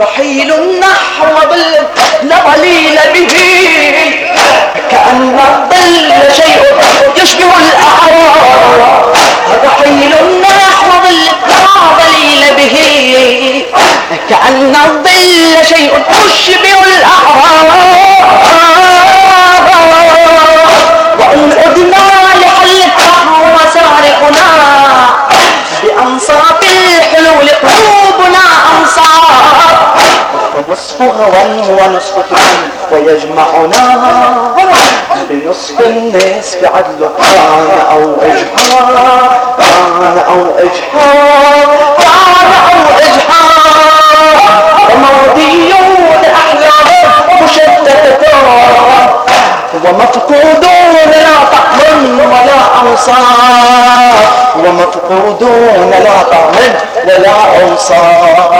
رحيل نحو بالضليل به. كأن الظل شيء يشبه الأعراض. رحيل نحو بالضليل به. كأن الظل شيء يشبه الأعراض. وإن عدنا ونصف هوى ونصف كرم ويجمعنا بنصف النصف عدل كان أو إجحار كان أو إجحار كان أو إجحار ومرضيون أحلام مشتتة ومفقودون لا طعم ولا أوصار ومفقودون لا طعم ولا أوصار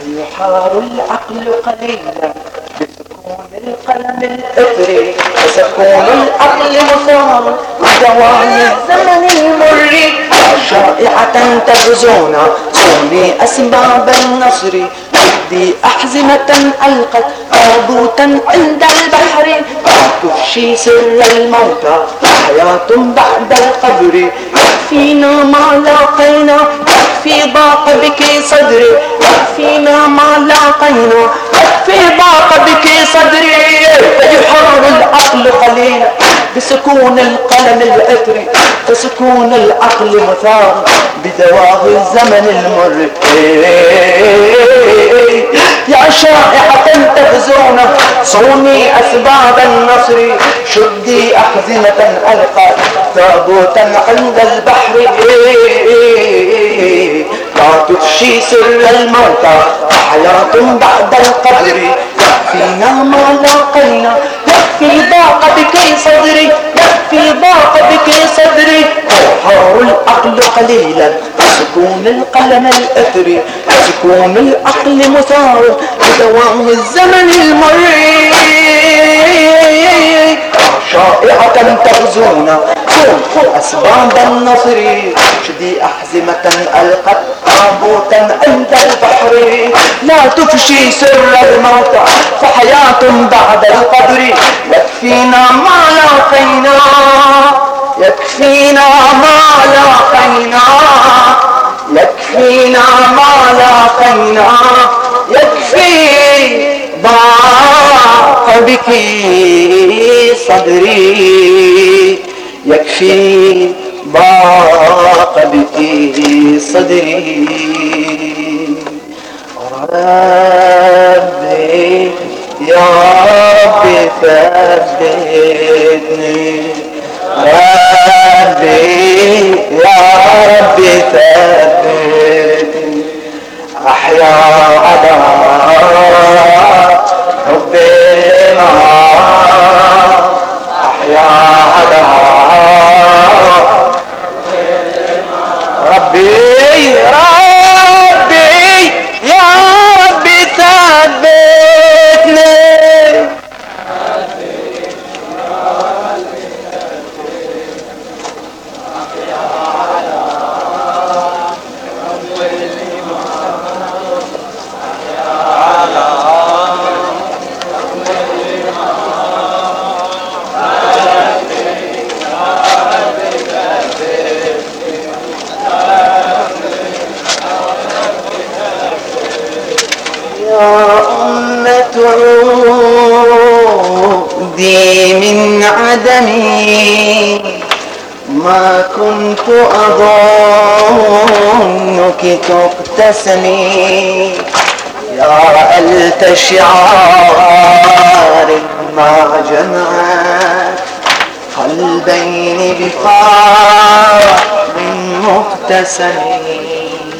فيحار العقل قليلا بسكون القلم الإثري وسكون العقل مثار بدوام الزمن المر شائعة تغزونا صوني أسباب النصر. بدي أحزمة ألقت تابوتا عند البحر. تفشي سر الموتى. حياة بعد القبر. يكفينا ما لاقينا. يكفي ضاق بك صدري. يكفينا ما لاقينا. يكفي ضاق بك صدري. فيحار العقل قليلا. بسكون القلم العطري فسكون العقل مثار بدواه الزمن المر. يا شائعة تغزونا. صوني أسباب النصر. شدي أحزمة ألقى تابوتا عند البحر. لا تفشي سر الموتى حياة بعد القبر يكفينا ما لاقينا يكفي ضاق بك صدري يكفي ضاق بك صدري. يحار العقل قليلا سكون القلم الأثري سكون العقل مثار بدوام الزمن المريء شائعة تغزونا كن أسباب النصر. شدي أحزمة ألقت تابوتا عند البحر. لا تفشي سر الموتى فحياة بعد القبر يكفينا ما لاقينا. يكفينا ما لاقينا. يكفينا ما لاقينا. يكفي بك صدري يكفي ضاق بك صدري. ربي يا ربي ثبتني. ربي يا ربي ثبتني. أحيا على حب ا ل أظنك تبتسمي يا ألت شعار ما جمعت قلبين بفارق مبتسمين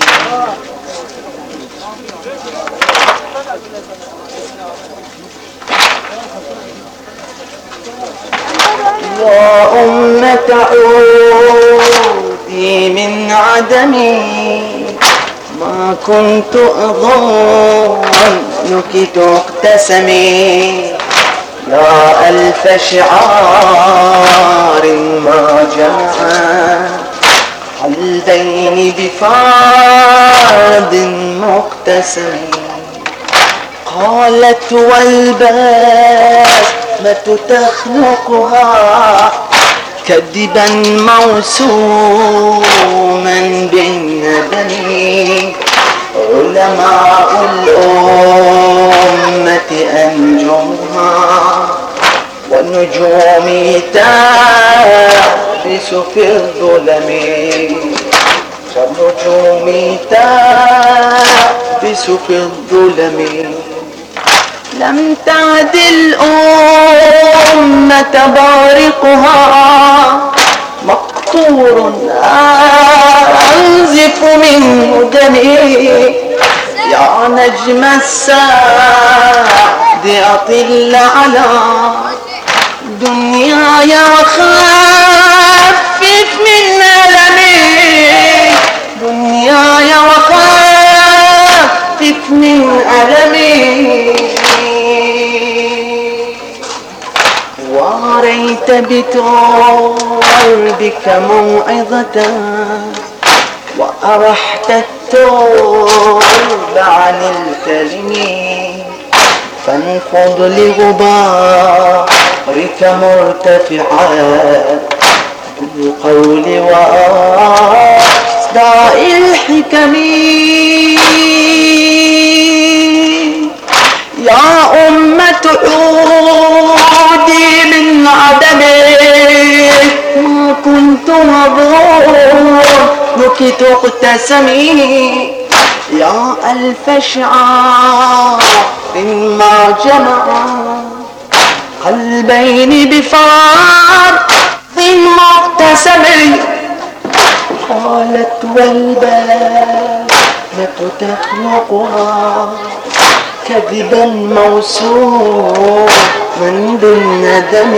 يا أمة عودي من عدمي. ما كنت أظن نكت اقتسمي يا ألف شعار ما جمع قلبين بفرد مقتسم قالت والبسمة تخلقها كذبا موسوما بالندم علماء الأمة أنجمها والنجوم تابس في الظلم. والنجوم تابس في الظلم. لم تعد الأمة بارقها مقطور أنزف منه دمي يا نجم السعد أطل على دنياي وخفف من ألمي. دنياي وخفف من ألمي. واريت بتربك موعظة وأرحت الترب عن الكلم. فانفض لغبارك مرتفعا بالقول وأصداء الحكم. يا أمة عودي من عدمك ما كنت مظلومك تقتسمي يا ألف شعار ما جمع قلبين بفرد مقتسم قالت والبسمة تخلقها كذبا موسوما بالندم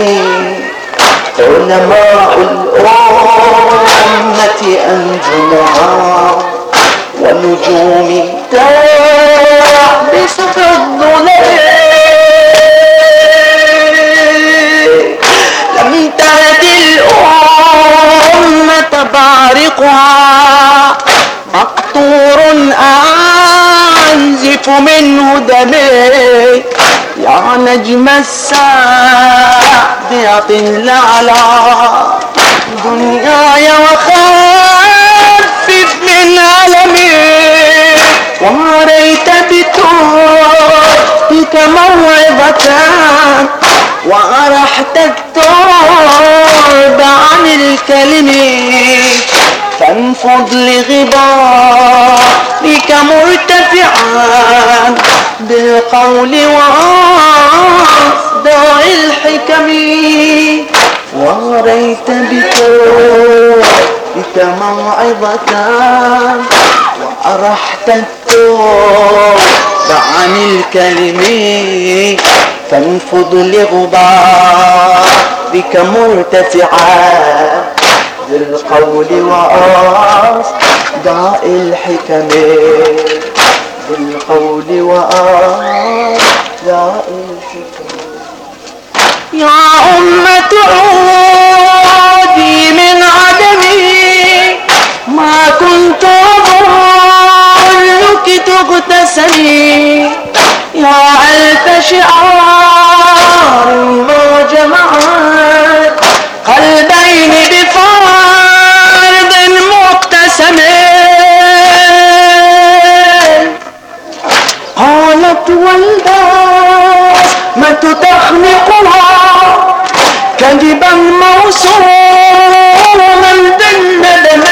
علماء الأمة أنجمها ونجوم تحبس في الظلام. لم تهد الأمة بارقها. مقطور أنزف منه دمي يا نجم السعد أطل على دنياي وخفف من ألمي وريت بتوبك موعظة وأرحت الترب عن الكلم فانفض لغبارك مرتفعا بالقول وأصداء الحكم. وريت بتوبك موعظة وأرحت التوب عن الكلم. فانفض لغبارك مرتفعا بالقول وأصداء الحكم. بالقول وأصداء الحكم. يا أمة عودي من عدمي ما كنت أظنك تغتسلي. يا ألف شعار ما جمعت قلبين قالت والبسمة تخنقها كذبا موصولا بالندم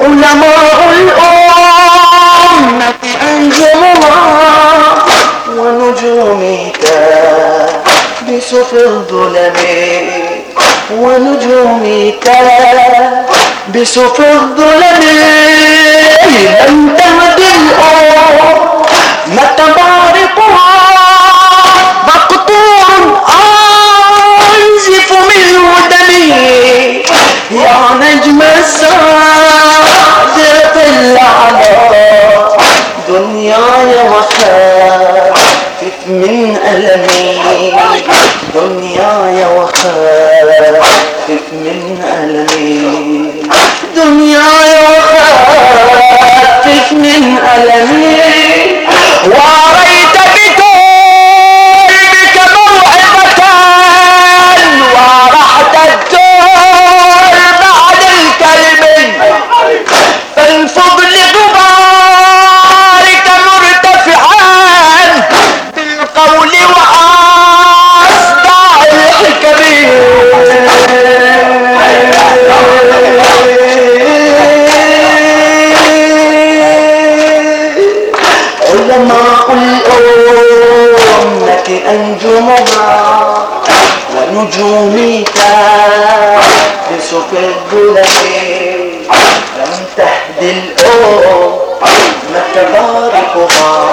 علماء الأمة أنجمها ونجومي تلبس في الظلم ونجومي تلبس في الظلم لم تهد الأمة بارقها مقطوع أنزف منه دمي يا نجم السعد طل على دنياي وخير ألمي دنياي وخافت من ألمي دنياي أنجمها ونجومي تابس في الظلم لم تهدي الأمة تباركها؟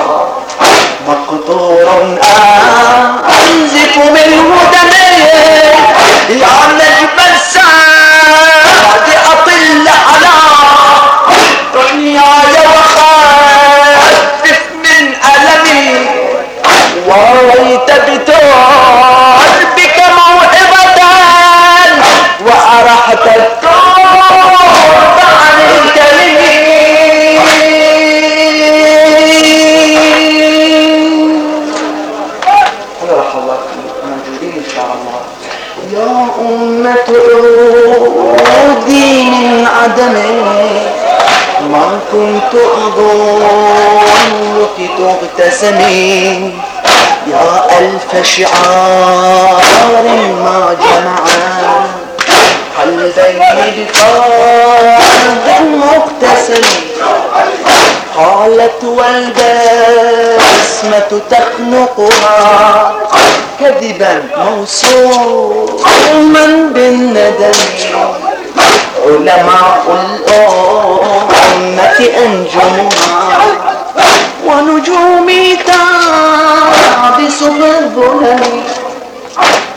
موصوما بالندم. علماء الأمة أنجمها ونجومي تعبس بالظلم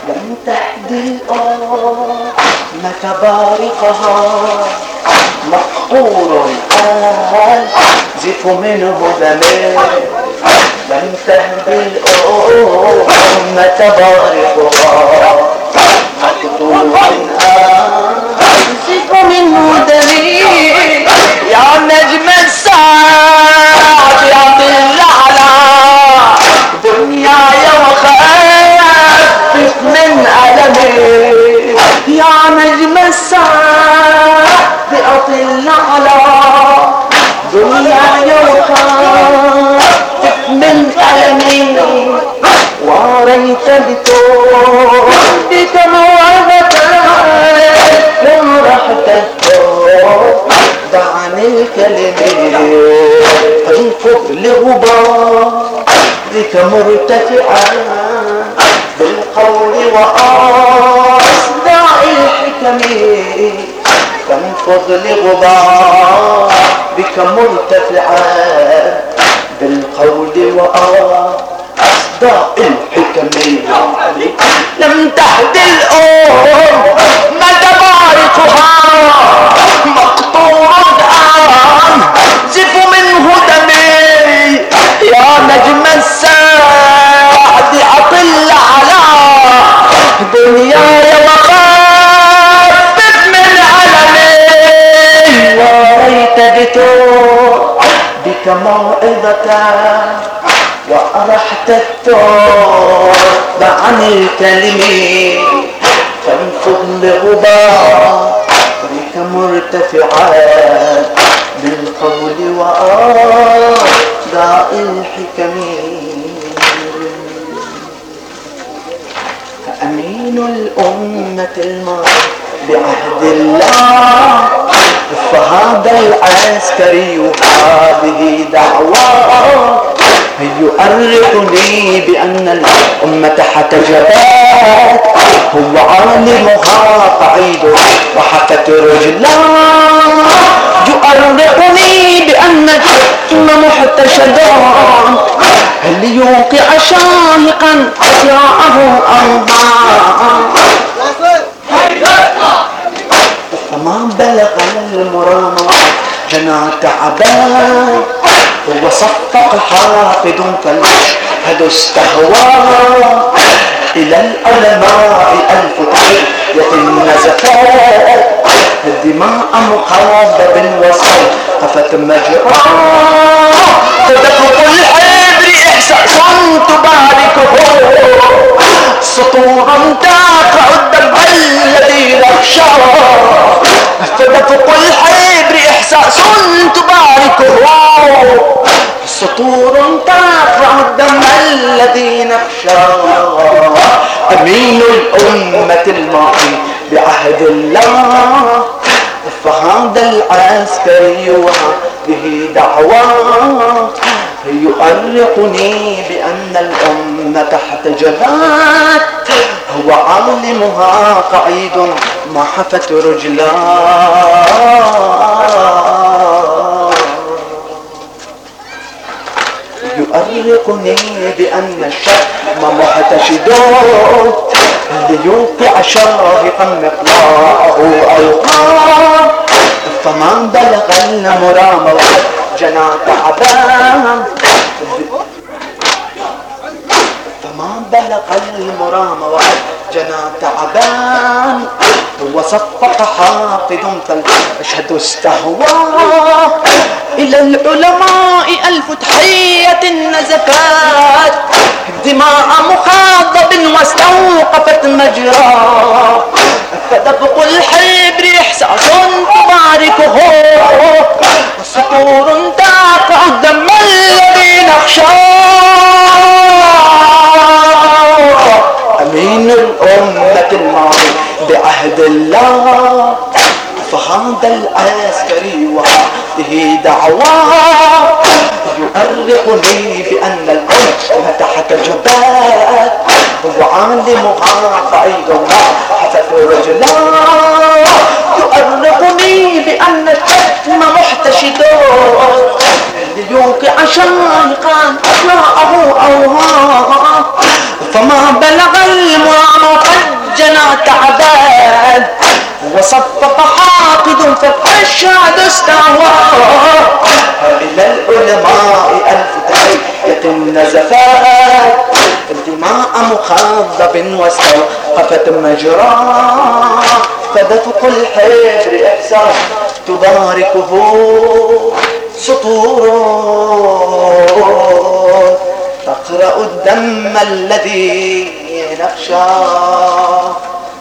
لم تهدي الأمة بارقها. مقهور آزف منه دمي لم تهدي الأمة بارقها مقهور آزف منه دمي يا نجم الساعة يا طل على دنياي وخفف من ألمي يا نجم الساعة أطل على دنياي وخفف من ألمي وريت بتوبك موعظة لم رحت التوب عن الكلمة. تنفض لغبارك مرتفعا بالقول وأصدع الحكم تنفض لغبارك مرتفعا بالقول وأصدع الحكم. لم تهد الأم ما تباركها مقطوع زف منه دمي يا نجم السعد أطل وأرحت التوب عن الكلمة فانفض لغبارك مرتفعا بالقول وآداء الحكم. فأمين الأمة الماضي بعهد الله فهذا العسكري هذه دعوة. يؤرقني بأن الأمة حتجبت هو عالمها قعيد وحكت رجلان يؤرقني بأن الأمة محتشدا. هل يوقع شاهقا أسراعه أرضا فما بلغ المرام. جنى تعبان هو صفق حافظ كالعش تشهد استهوى إلى العلماء ألف تحية النزفات الدماء مخاضة بالوصل قفت مجرى تدفق الحبر إحساس تباركه سطورا تقع الدم الذي نخشى تدفق الحبر إحساس تباركه سطور تقع الدم الذي نخشى أمين الأمة الماضي بعهد الله. فهذا العسكري وهذه دعوات يؤرقني بأن الأمة تحت جبات هو عالمها قعيد ما حفت رجلاه. يؤرقني بأن الشم محتشد ليوقع شاهقا مقلاعه ألقاه. فمن بلغ المرام وقد جنى تعبان فما بلغ المرام وقد جنى تعبان وصفق حاقد فالأشهد استهوى إلى العلماء ألف تحية نزفات دماء مخاضب واستوقفت مجرى. فدفق الحبر إحساس تباركه. الله فهذا العسكري وهذه دعوات يؤرقني بأن الأمة تحت جبات وعالمها بعيد ما حفظ رجلاه يؤرقني بأن الحكم محتشد ليوقع شاهقا أطلعه أوهام فما بلغ المرام قد جنى تعبان وصفق حاقد فالشعب استهوى إلى العلماء ألف تحية النزفات الدماء مخضب واستوقفت مجرى. فدفق الحجر إحساس تباركه سطور. تقرأ الدم الذي نخشاه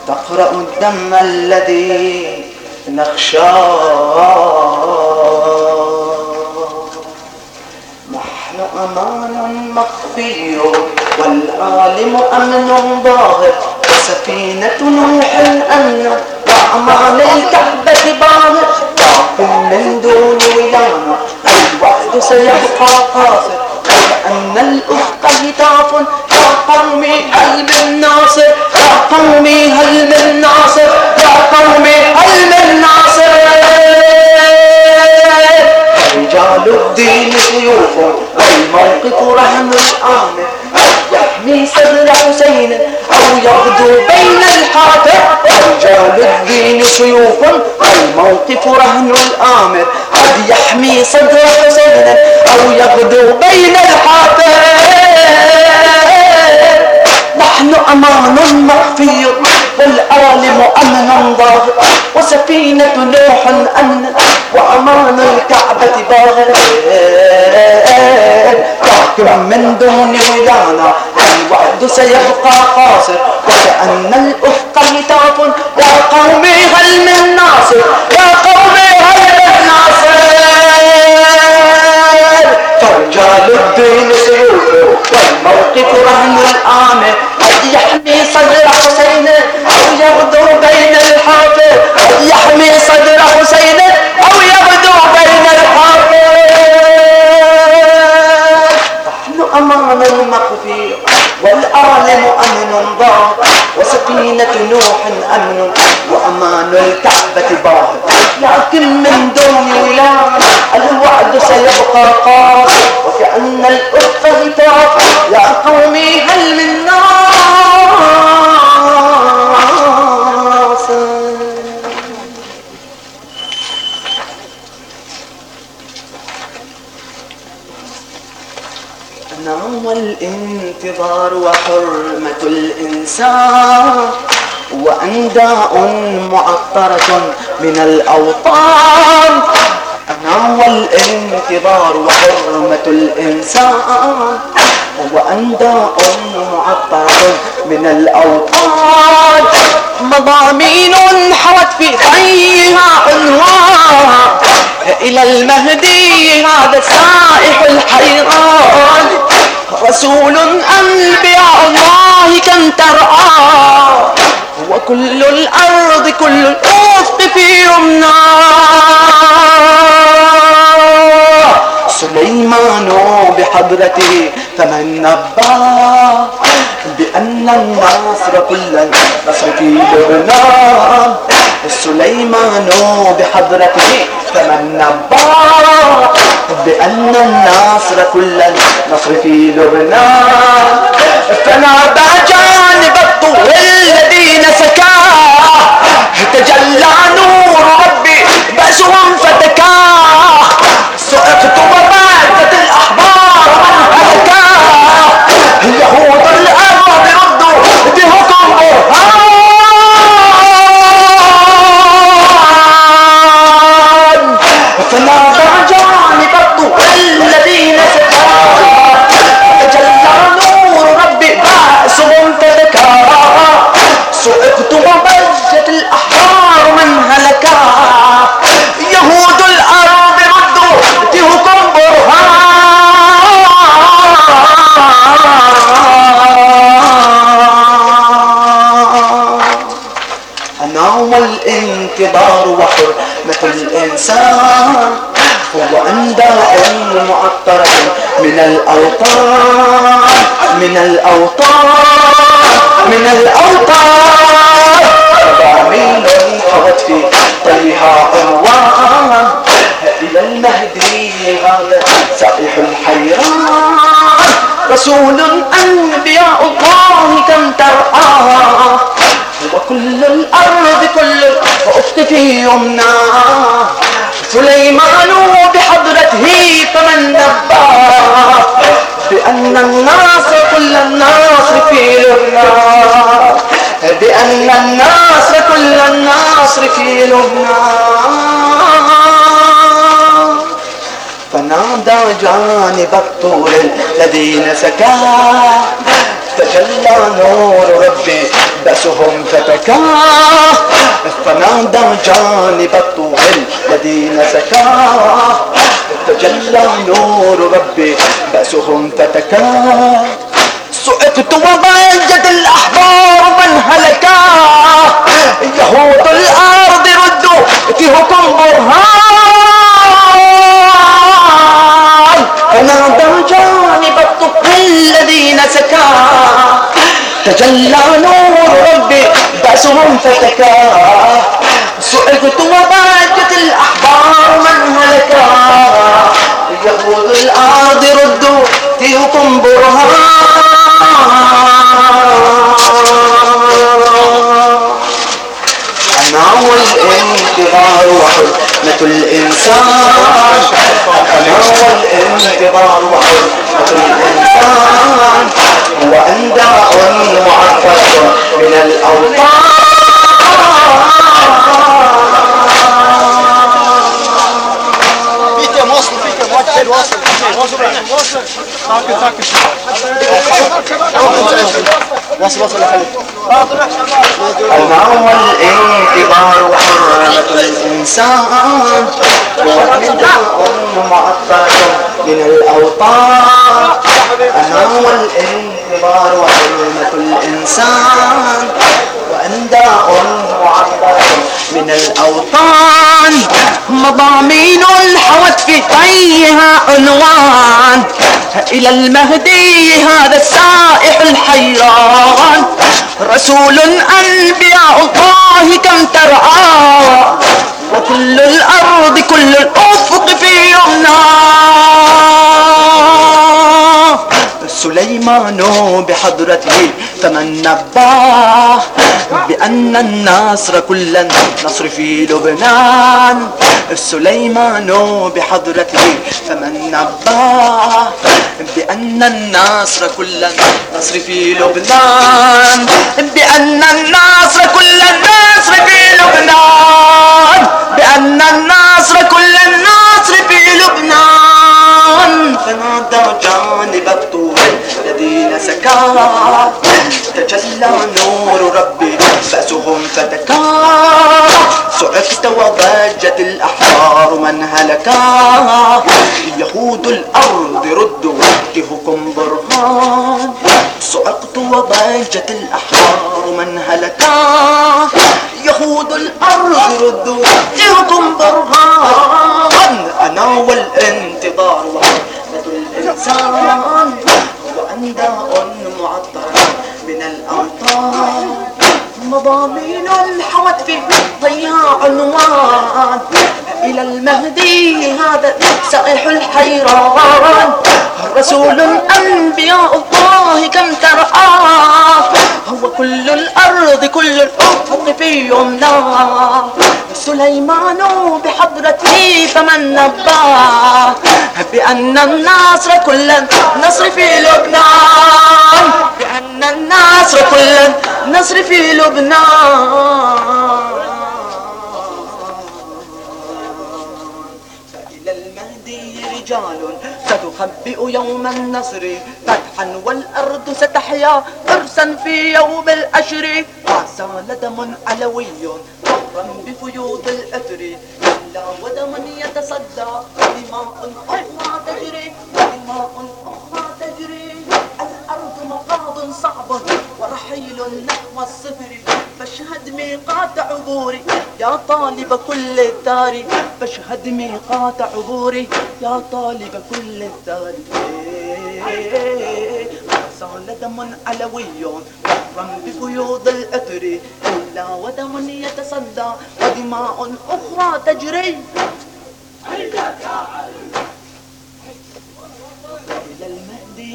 تقرأ الدم الذي نخشاه نحن أمان مخفي والعالم أمن ظاهر وسفينة نوح أمن وأمان الكعبة باهر لكن من دون ولانا الوحد سيبقى قاصر. وكأن الأفق هتاف يا قومي هل من ناصر؟ يا قومي هل من ناصر؟ يا قومي هل من ناصر؟ رجال الدين سيوف والموقف رهن الآمر. يحمي صدر حسين أو يغدو بين الحافر رجال الدين سيوف والموقف رهن الآمر. قد يحمي صدر حسين أو يغدو بين الحافر نحن أمان مخفي والعالم أمن ظاهر وسفينة نوح أمن وأمان الكعبة باهر لكن من دون ولانا الوعد سيبقى قاصر. وكأن الأفق هتاف يا قومي هل من ناصر؟ يا قومي هل من ناصر؟ فرجال الدين سيوف والموقف رهن الآمر قد يحمي صدر باهر لكن من دون ولاية الوعد سيبقى قاصر من الأوطان. أنا والانتظار وحرمة الإنسان. وأنداء معطرة من الأوطان. مضامين حوت في طيها عنوان إلى المهدي هذا السائح الحيران. رسول أنبياء الله كم ترعى. وكل الأرض كل الأفق في يمنى. سليمان بحضرته فمن نباه بأن النصر كل النصر في لبنان سليمان بحضرته نباه بأن النصر كل النصر في لبنان. فنادى جانب الطول الذين سكاه تجلى نور ربي بأسهم الإنسان هو أنداء معطرة من الأوطان من الأوطان من الأوطان. ضامين حوت في طيها عنوان. إلى المهدي هذا سائح الحيران. رسول أنبياء الله كم ترعاه وكل الأرض كل الأفق في يمنى. سليمان بحضرته فمن نباه بأن الناصر كل الناصر في لبنان بأن الناصر كل الناصر في لبنان فنادى جانب الطول الذين سكاه تجلى نور ربي بأسهم فتكاه فنادى جانب الطول الذين سكاه تجلى نور ربي بأسهم فتكاه سئقت وضجت الأحبار من هلكا. يهود الأرض ردوا فيهكم برهان. فنادى جانب الطفل الذين سكا. تجلى نور ربي بأسهم فتكا. سئقت وضجت الأحبار من هلكا. يهود الأرض ردوا فيكم برهان. أنا والانتظار وحرمة الإنسان. أنا والانتظار وحرمة الإنسان وأنداء معفر من الأوطان واصل واصل واصل ساكت ساكت واصل واصل يا خالد أنا والانتظار وحرمة الإنسان وأنداء معطرة من الأوطان أنا والانتظار وحرمة الإنسان وأنداء معطرة من الأوطان مضامين حوت في طيها عنوان إلى المهدي هذا السائح الحيران رسول انبیاء اللہ کم ترہا وكل الأرض كل الأفق في يمنى. سليمان بحضرته فمن نباه بأن النصر كل النصر في لبنان. سليمان بحضرته فمن نباه بأن النصر كل النصر في لبنان. بأن النصر كل النصر في لبنان. بأن النصر كل النصر في لبنان. فنادى جانب الطول الذين سكا تجلى نور ربي بأسهم فتكا صعقت وضجت الأحرار من هلكا. يهود الأرض ردوا وجهكم برهان. صعقت وضجت الأحرار من هلكا. يهود الأرض ردوا وجهكم برهان أنا والانتظار وحدة الإنسان. وأنداء معطرة من الأمطار. مضامين حوت في ضياع عنوان. إلى المهدي هذا سائح الحيران رسول أنبياء الله كم ترآه. هو كل الأرض كل الأفق في يمناه سليمان بحضرته فمن نباه بأن النصر كل النصر في لبنان. بأن النصر كل النصر في لبنان. رجال ستخبئ يوم النصر فتحا والأرض ستحيا عرسا في يوم الأشر ما سال دم علوي فورا بفيوض الأثر إلا ودم يتصدى دماء أخرى تجري دماء أخرى ورحيل نحو الصفر فاشهد ميقات عبوري. يا طالب كل الدار فاشهد ميقات عبوري. يا طالب كل الدار. صال دم علوي فخرا بفيوض الأثر إلا ودم يتصدى ودماء أخرى تجري. إلى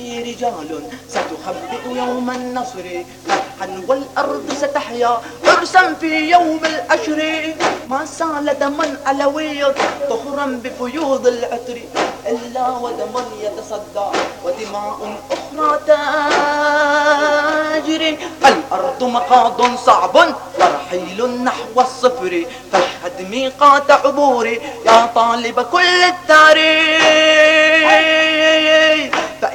المهدي رجال ستخبئ يوم النصر فتحا والأرض ستحيا عرسا في يوم الأشر ما سال دما علوي طهرا بفيوض العطر إلا ودم يتصدى ودماء أخرى تجري الأرض مقاض صعب ورحيل نحو الصفر. فاشهد ميقات عبوري يا طالب كل التاريخ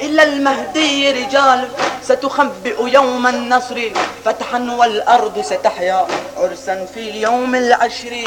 فإلى المهدي رجال. ستخبئ يوم النصر. فتحا والأرض ستحيا. عرسا في يوم العشر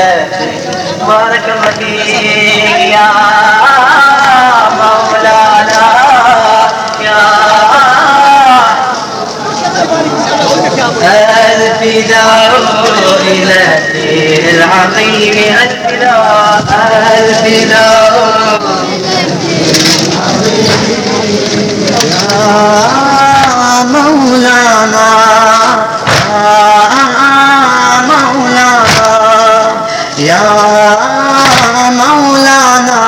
الدين بارك الله فيك يا مولانا يا الفداء إلى العظيم الفداء الفداء يا مولانا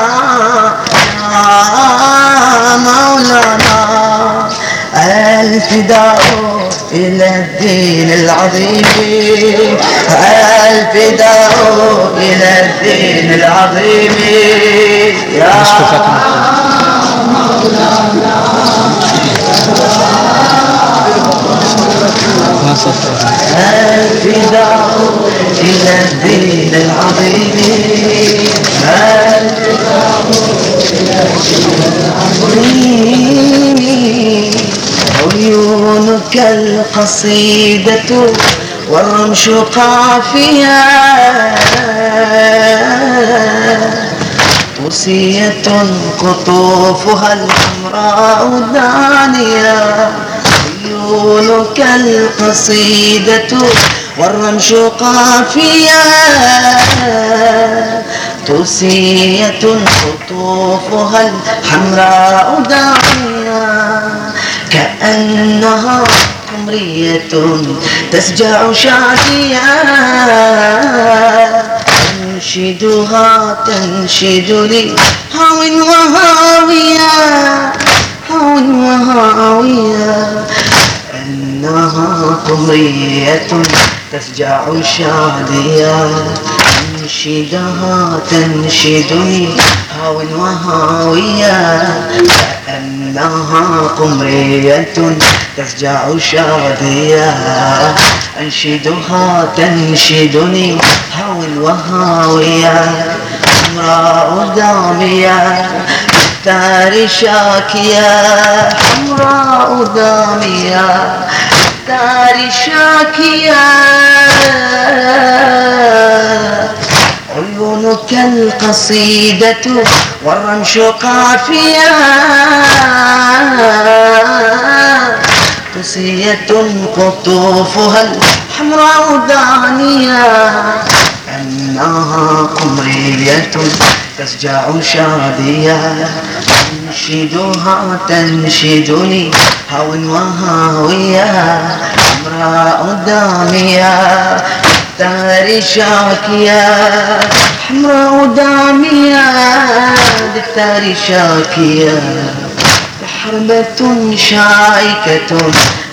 يا مولانا الفداء إلى الدين العظيم الفداء إلى الدين العظيم. يا الفداء إلى الدين العظيم الفداء إلى الدين العظيم عيونك القصيدة والرمش قافية. توصية قطوفها الحمراء دانية. عيونك القصيدة والرمش قافية. توصية قطوفها الحمراء دانية كأنها قمرية تسجع شادية تنشدها تنشدني هو وهاوية. أنها قمرية تسجع شادية تنشدها تنشدني هو وهاوية كأنها قمرية تسجع شادية. أنشدها تنشدني هو وهاوية حمراء دامية بالدار شاكية حمراء دامية بالدار شاكية عيونك القصيدة والرمش قافية قسية قطوفها الحمراء دانية أنها قمرية تسجع شادية تنشدها تنشدني. هو وهاوية حمراء دامية دار شاكية حمراء دامية دار شاكية. حربة شائكة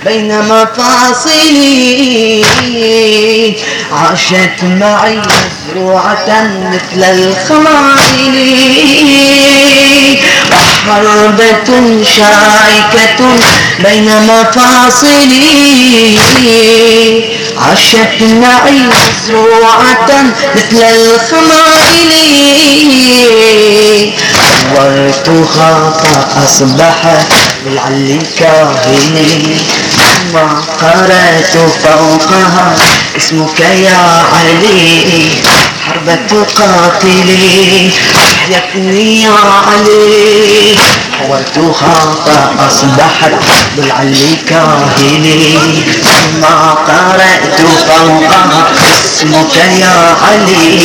بين مفاصلي عاشت معي مزروعة مثل الخمائل وحربة شائكة بين مفاصلي عاشت معي مزروعة مثل الخمائل ورثها فأصبحت بالعلي كاهني ما قرأت فوقها اسمك يا علي. حربة قاتلي أحيتني يا علي. حولتها فأصبحت بالعلي كاهني ما قرأت فوقها اسمك يا علي.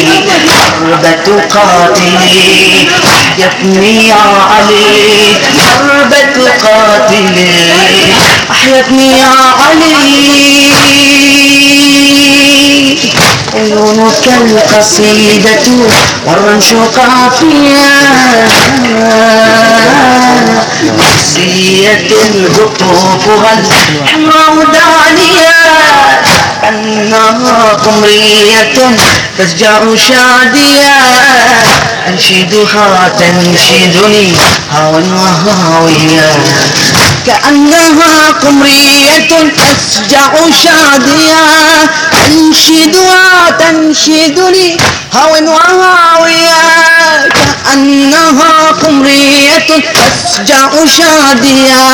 حربة قاتلي أحيتني يا علي. حربة قاتلي أحيتني يا علي. عيونك القصيدة والرمش قافية قصية قطوفها الحمراء دانية. أنها قمرية تسجع شادية. أنشدها تنشدني هوى وهاوية كأنها قمرية تسجع شادية أنشدها تنشدني هوى وهاوية كأنها قمرية تسجع شادية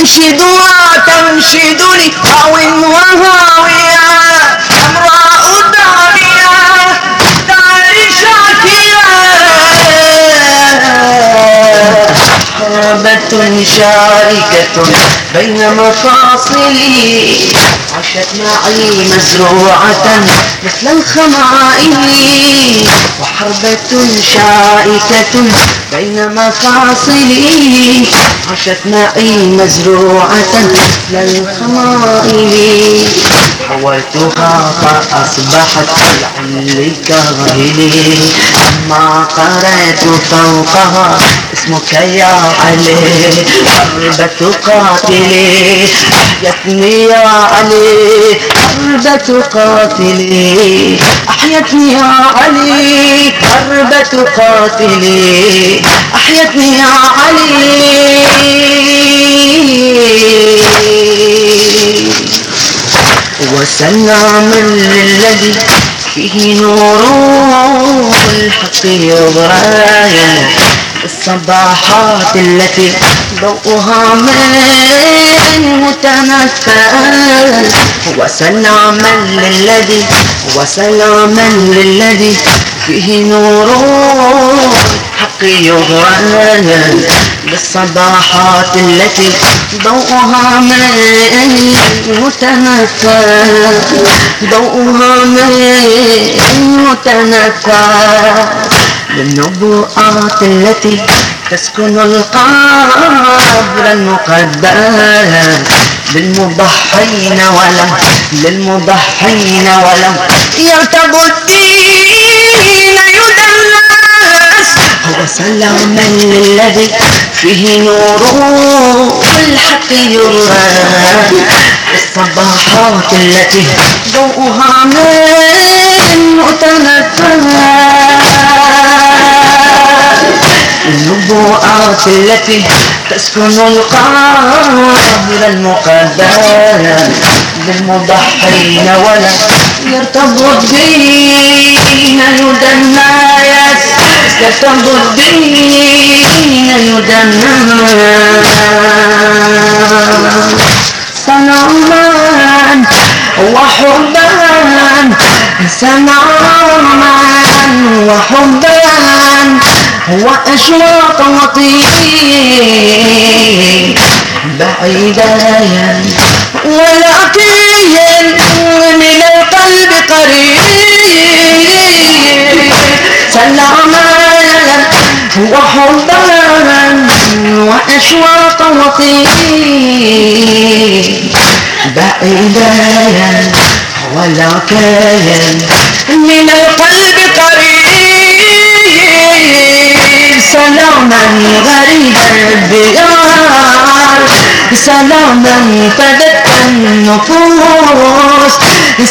أنشدها تنشدني هوى وهاوية حمراء شاركة بين مفاصلي. عاشت معي مزروعة مثل الخمائل. وحربة شائكة بين مفاصلي. عاشت معي مزروعة مثل الخمائل. حولتها فأصبحت العل كاهلي أما قرأت فوقها اسمك يا علي حربة قاتلي. أحيتني يا علي حربة قاتلي. أحيتني يا علي حربة قاتلي. أحيتني يا علي. وسلام للذي فيه نور الحق يضايا الصباحات التي ضوءها من متنفل وسلاما للذي وسلاما للذي فيه نور الحق يغرى بالصباحات التي ضوءها من متنفل ضوءها من متنفل للنبوءات التي تسكن القبر المقدس للمضحين ولم للمضحين ولم يرتب الدين سلاما للذي فيه نور الحق يرى الصباحات التي ضوءها من متنفس. النبوءات التي تسكن القبر المقدس. بالمضحين ولا يرتب الدين يدنس يرتب الدين سلاما وحبا سلاما وحبا وأشواق وطيب بعيدا ولكن وأشواق وطيب بعيدا ولكن من القلب قريب سلاما غريب الديار سلاما فدت النفوس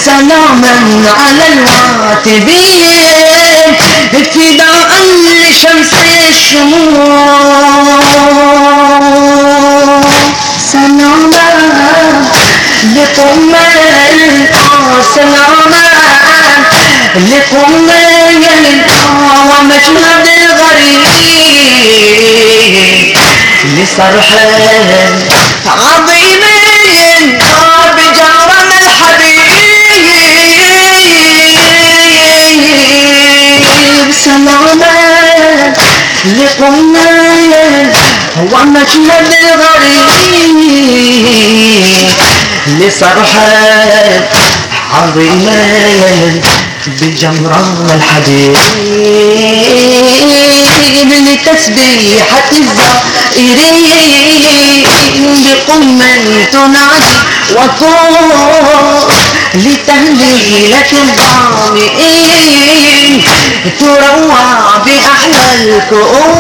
سلاما على الواتبين ابتداء لشمس الشموس. سلاما لقم سلاما لقم ومشهد غريب. لصرح عظيم بجارنا الحبيب. سلاما لقمنا ومشهد غريب لصرح عظيم بجمرة الحبيب لتسبيحة الزائرين بقم تنادي وطور لتهليلة الظامئين تروى بأحلى الكؤون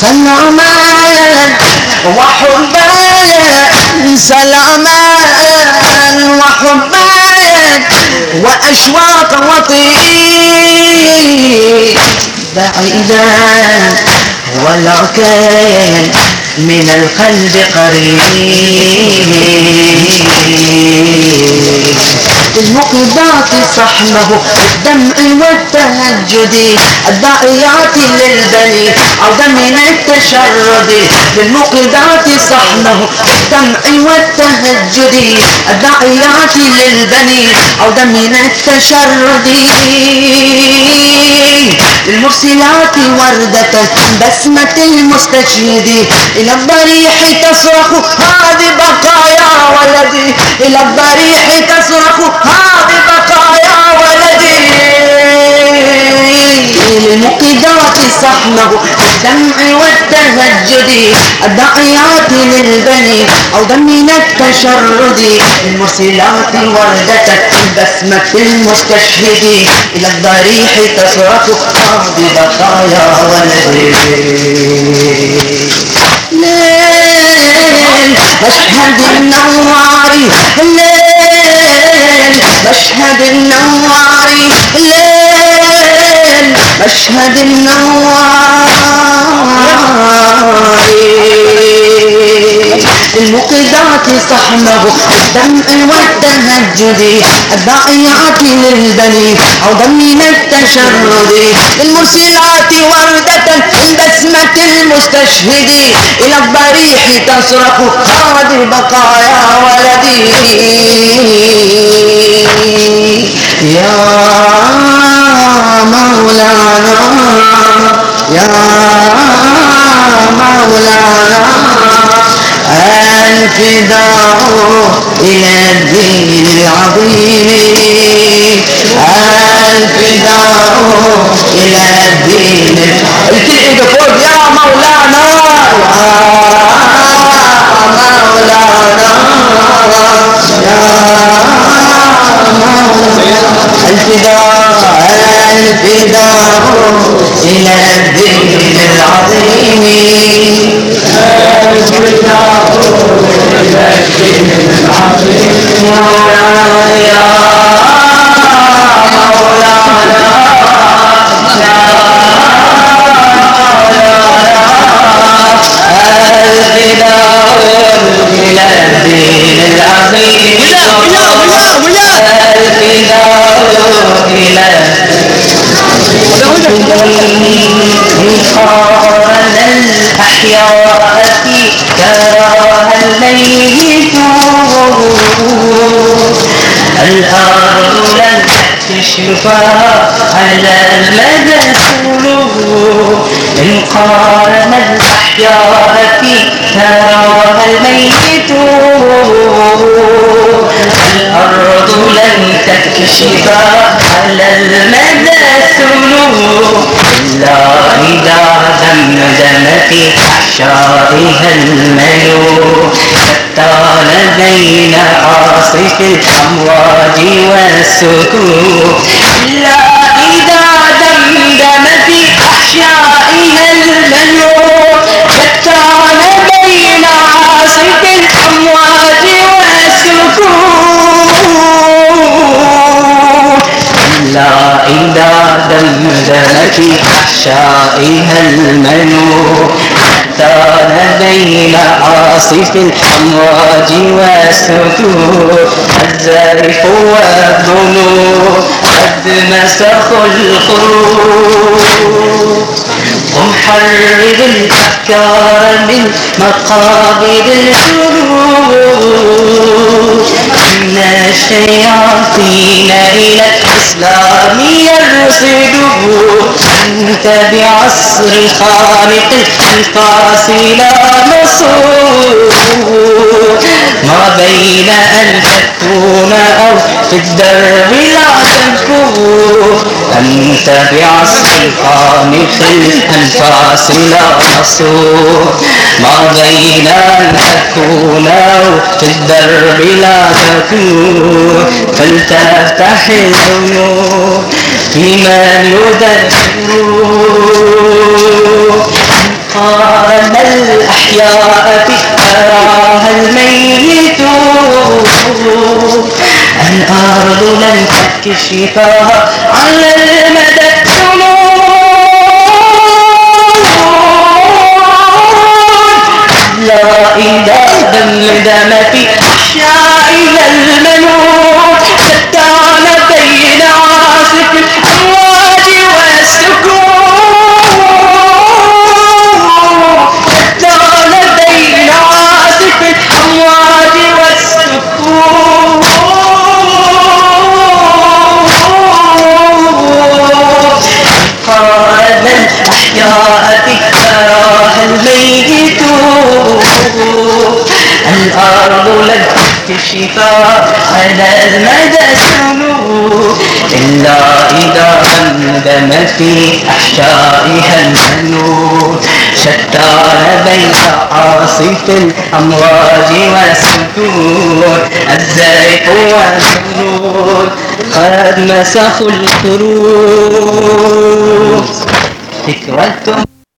سلاما وحبا سلاما وحبا وأشواق وطيب بعيدا ولكن من القلب قريب. المقبات صحنه الدمع والتهجد الداعيات للبني عودا من التشرد. للمقبات صحنه الدمع والتهجد الداعيات للبني عودا من التشرد. للمرسلات وردة بسمة المستشهد إلى الضريح تصرخ هذه بقايا ولدي. إلى الضريح تصرخ هذه بقايا ولدي. للمقدات صحنه الدمع والتهجد. الداعيات للبني أو من التشرد. المرسلات وردة بسمة المستشهد. إلى الضريح تصرخ هذه بقايا ولدي. ليل مشهد النوار. ليل مشهد النوار. ليل مشهد النوار. المقدات صحمه الدمع والتهجد الداعيات للبني عودا من التشرد. للمرسلات وردة بسمة المستشهد. إلى الضريح تصرخ هذه بقايا ولدي. يا مولانا. يا مولانا الفداء إلى الدين العظيم. الفداء إلى الدين إيده فوق يا مولانا يا مولانا يا الفداء الفداء إلى الدين العظيم مولاي يا الفداء إلى الدين العظيم وياه وياه الفداء إلى قارن الأحياء تراها الميت الأرض لن تشفى على المدى سلوك إن قارن الأحياء تراها الميت الأرض لن تكشف على المدى سلوك إلا إذا في أحشائها الملوك شتان بين عاصف الأمواج والسكوت إلا إذا دمدم في أحشائها الملوك إلا إذا دمدم في أحشائها المنوب. حتى بين عاصف الأمواج والسكوت الزارف والذنوب قد مسخوا الخروج ومحرر الأفكار من مقابر الجنود إن الشياطين إلى الإسلام يرصدون أنت بعصر الخالق الفاصل مصور ما بين أن تكون أو في الدرب لا تكون أنت بعصر الخالق الفاصل مصور ما بين أن تكون أو في الدرب لا تكون فلتفتح العيون في من قام الأحياء تراها الميت. الأرض لن تكشفها على المدى لا إذا دمدم في أحشائنا المنوط شتان بين عاصف الأحياء تراها الميت. الأرض لن تكشف على المدى سلوك إلا إذا دمدم في أحشائها المنوط شتان بين عاصف الأمواج والسكون الزيف والسرور قد مسخوا الكروب Cristóbal